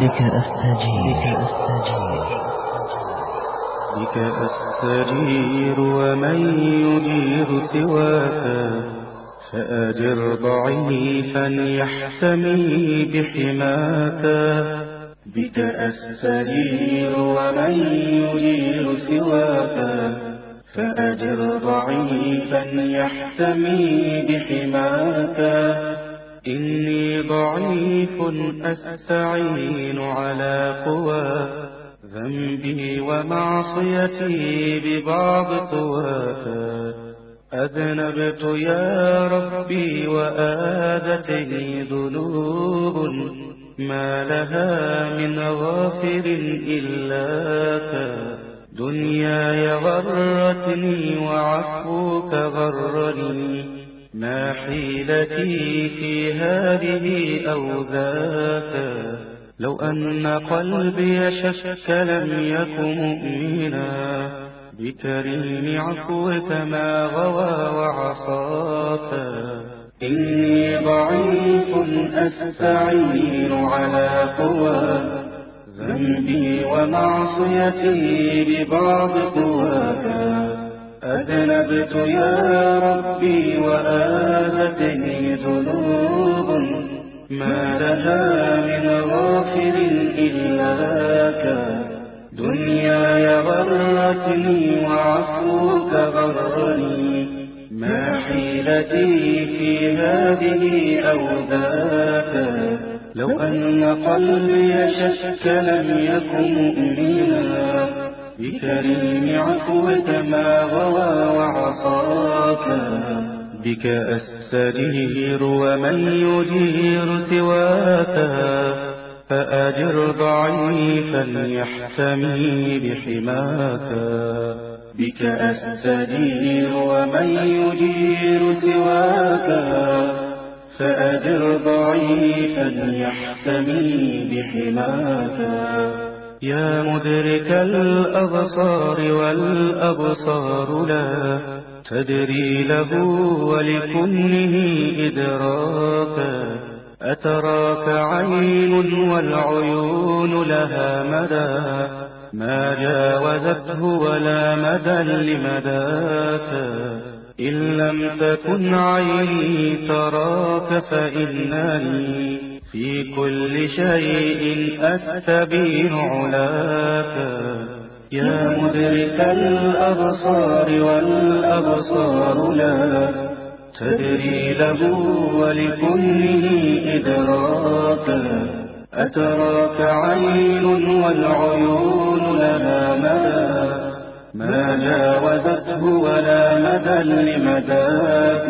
بك أستجير. بك أستجير. بك أستجير ومن يجير سواك فأجر ضعيفا يحتمي بحماك. بك أستجير ومن يجير سواك فأجر ضعيفا يحتمي بحماك. إني ضعيف أستعين على قوى ذنبي ومعصيتي ببعض قواك أذنبت يا ربي وآذتني ذنوب ما لها من غافر إلاك دنياي غرتني وعفوك غرني. ما حيلتي في هذه أو ذاك. لو أن قلبي شك لم يك مؤمنا. بكريم عفوك ما غوى وعصاك. إني ضعيف أستعين على قوى. ذنبي ومعصيتي ببعض قواك. أذنبت يا ربي وآذتني ذنوب ما لها من غافر إلاك دنياي غرتني وعفوك غرني. ما حيلتي في هذه أو ذاك. لو أن قلبي شك لم يكن مؤمنا. بكريم عفوك ما غوى وعصاك بك أستجير ومن يجير سواك فأجر ضعيفا يحتمي بحماك. بك أستجير ومن يجير سواك فأجر ضعيفا يحتمي بحماك. يا مدرك الأبصار والأبصار لا تدري له ولكنه إدراكا أتراك عين والعيون لها مدى. ما جاوزته ولا مدى لمداك. إن لم تكن عيني تراك فإنني في كل شيء أستبين علاك. يا مدرك الأبصار والأبصار لا تدري له ولكله إدراكا أتراك عين والعيون لها مدى. ما جاوزته ولا مدى لمداك.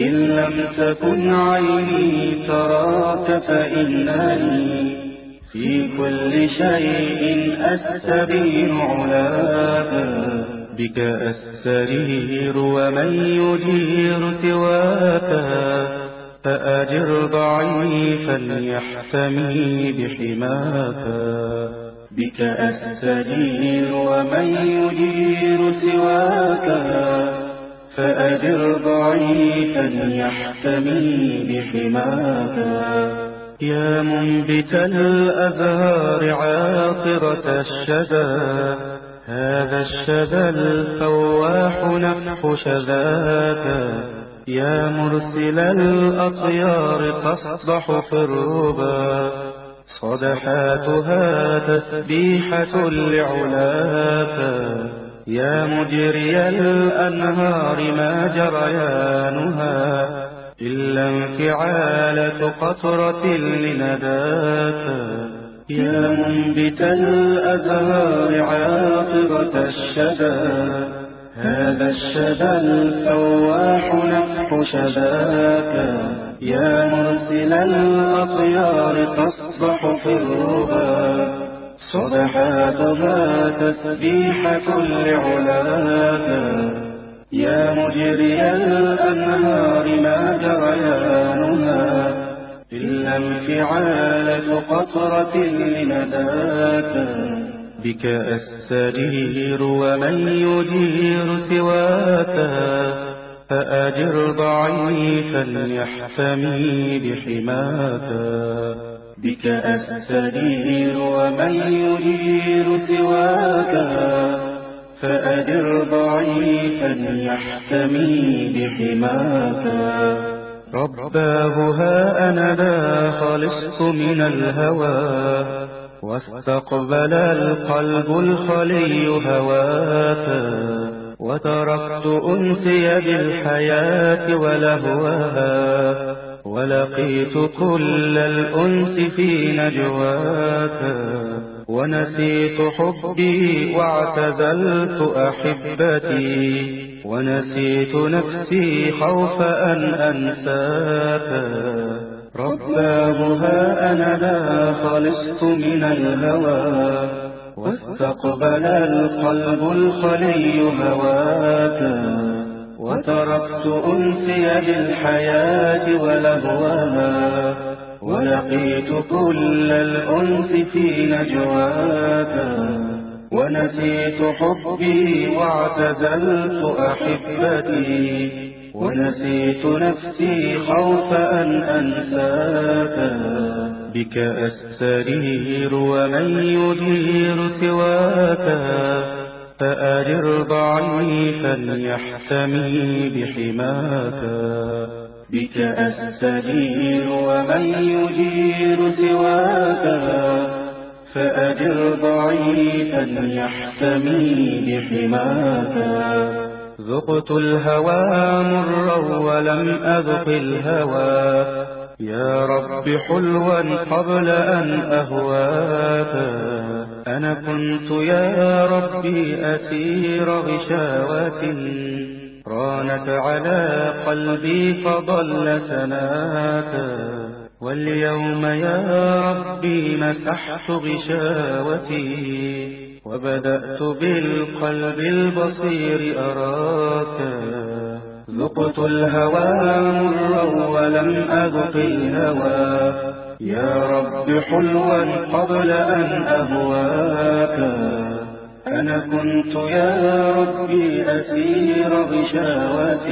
إن لم تكن عيني تراك فإنني في كل شيء أستبين علاك بك أسترير ومن يجير سواك فأجر ضعيفا يحتمي بحماك بك أستجير ومن يجير سواك فأجر ضعيفا يحتمي بحماك يا منبت الأزهار عاطرة الشدى هذا الشذا الفواح نفح شذاك يا مرسل الأطيار تصدح في الربا صدحاتها تسبيحة لعلاك يا مجري الأنهار ما جريانها إلا انفعالة قطرة لنداك يا منبت الأزهار عاطرة الشدى هذا الشدى الفواح نفح شذاك يا مرسل الأطيار تصبح صدحاتها تسبيحة لعلاك يا مجري الأنهار ما جريانها إلا انفعالة قطرة لنداك. بك أستجير ومن يجير سواك. فأجر ضعيفا يحتمي بحماك. بك أستجير ومن يجير سواك فأجر ضعيفا يحتمي بحماك. رباه ها أنا لا خلصت من الهوى واستقبل القلب الخلي هواك وتركت أنسي بالحياة ولهواها ولقيت كل الأنس في نجواك ونسيت حبي واعتزلت أحبتي ونسيت نفسي خوف أن أنساك. رباه ها أنا لا خلصت من الهوى واستقبل القلب الخلي هواك. وتركت أنسي بالحياة ولهوها ولقيت كل الأنس في نجواك ونسيت حبي واعتزلت أحبتي ونسيت نفسي خوف أن أنساك بك أسترير ومن يجير سواك. فأجر ضعيفا يحتمي بحماك. بك أستجير ومن يجير سواك. فأجر ضعيفا يحتمي بحماك. ذقت الهوى مرا ولم أذق الهوى. يا رب حلوا قبل أن أهواك. أنا كنت يا ربي أسير غشاوة. رانت على قلبي فضل سناك واليوم يا ربي مسحت غشاوتي. وبدأت بالقلب البصير أراك. ذقت الهوى مرا ولم أذق الهوى. يا رب حلوا قبل أن أهواك. أنا كنت يا ربي أسير غشاوة.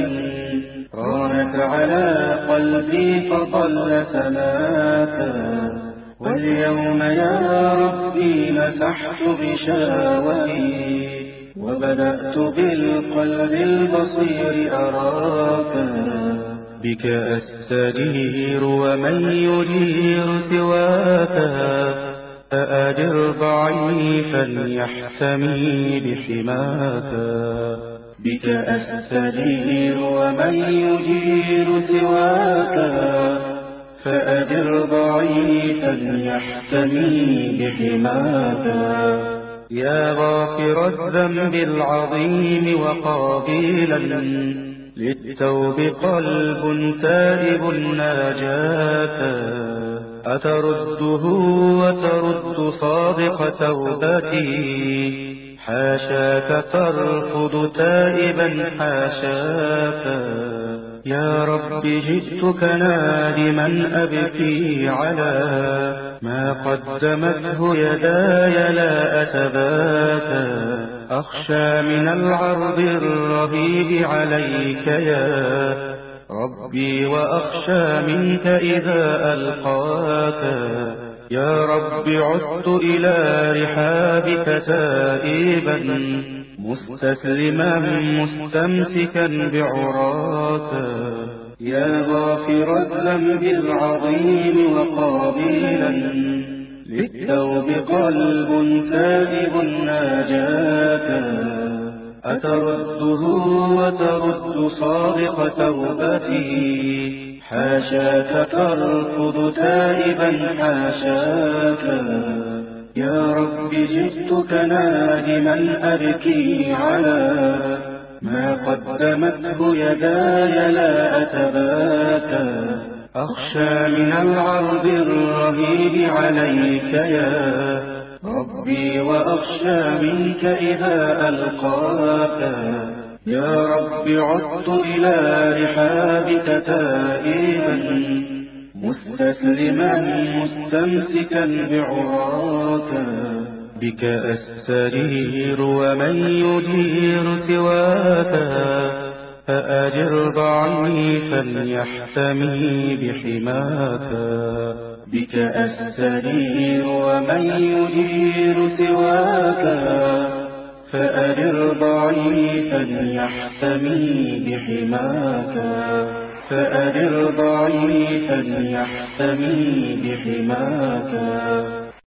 رانت على قلبي فضل سماك. واليوم يا ربي مسحت بشاوتي وبدأت بالقلب البصير أراك بك أستجير ومن يجير سواك. فأجر ضعيفا يحتمي بحماك. بك أستجير ومن يجير سواك. فأجر ضعيفا يحتمي بحماك. يا غافر الذنب العظيم وقابلا للتوب قلب تائب ناجاك. أترده وترد صادق توبتي. حاشاك ترفض تائبا حاشاك. يا رب جئتك نادما أبكي على ما قدمته يداي لا أتباكى. أخشى من العرض الرهيب عليك يا ربي وأخشى منك إذا ألقاك. يا رب عدت إلى رحابك تائبا. مستسلما مستمسكا بعراك يا غافر الذنب العظيم وقابلا. للتوب قلب تائب ناجاك أترده وترد صادق توبتي حاشاك ترفض تائبا حاشاك. يا رب جئتك نادما أبكي على ما قدمته يداي لا أتباكى. أخشى من العرض الرهيب عليك يا ربي وأخشى منك إذا ألقاك. يا رب عدت إلى رحابك تائبا. مستسلما مستمسكا بعراك بك أسترير ومن يجير سواك فأجر ضعيفا يحتمي بحماك بك أستجير ومن يجير سواك فأرر ضعيفا يحتمي بحماك فأرر ضعيفا يحتمي بحماك.